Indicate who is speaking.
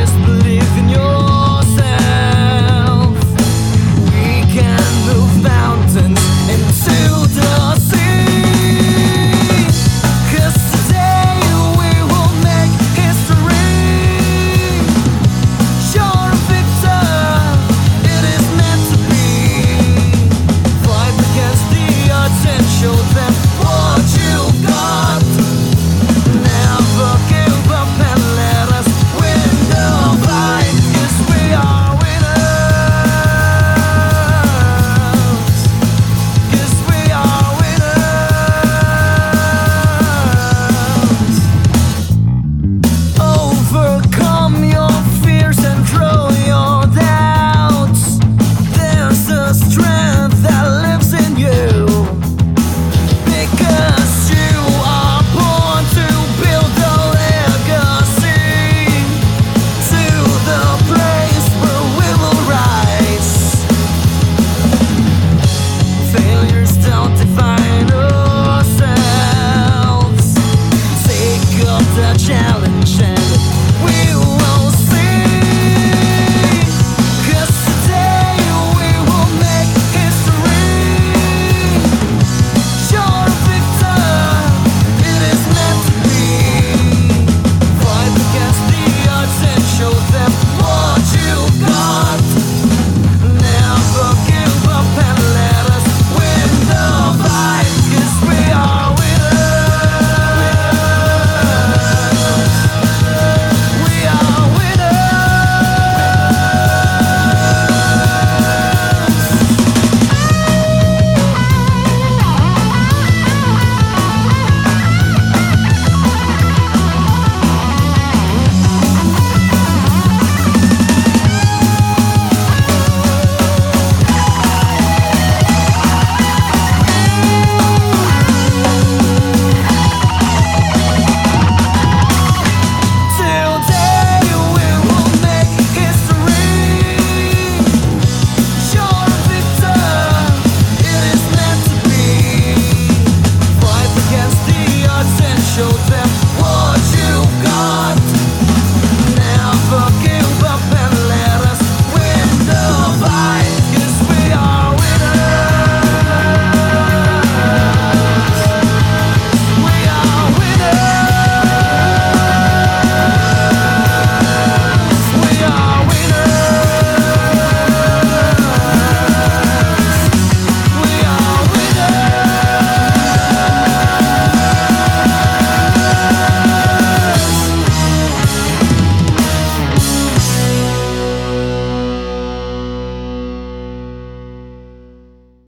Speaker 1: Yes, but if